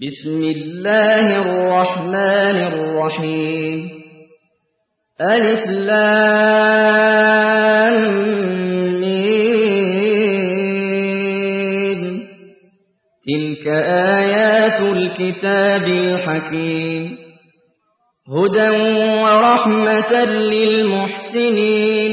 بسم الله الرحمن الرحيم. ألف لام مين تلك آيات الكتاب الحكيم. هدى ورحمة للمحسنين.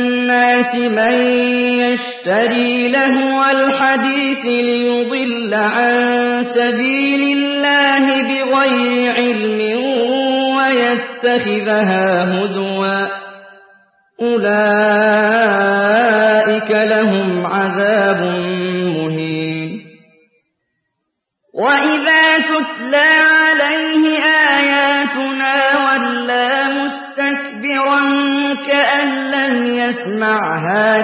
من يشتري لهو الحديث ليضل عن سبيل الله بغير علم ويتخذها هدوا أولئك لهم عذاب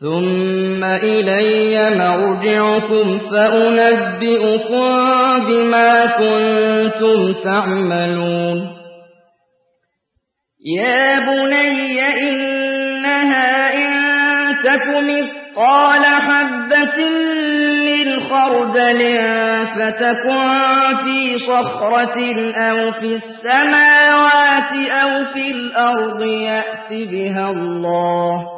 ثم إلي مرجعكم فأنبئكم بما كنتم تعملون يا بني إنها إن تك مثقال حبة من خردل فتكن في صخرة أو في السماوات أو في الأرض يأت بها الله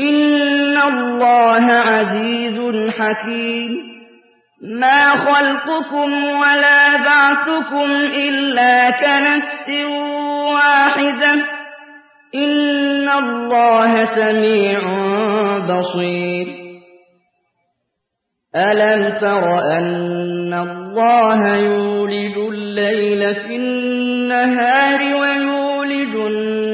إن الله عزيز حكيم ما خلقكم ولا بعثكم إلا كنفس واحدة إن الله سميع بصير ألم تر أن الله يولد الليل في النهار ويولد النهار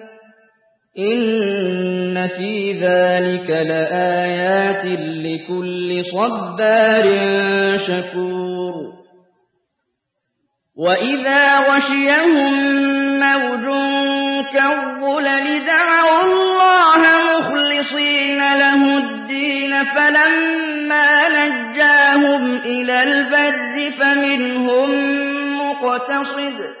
إن في ذلك لآيات لكل صبار شكور وإذا غشيهم موج كالظلل دعوا الله مخلصين له الدين فلما نجاهم إلى البر فمنهم مقتصد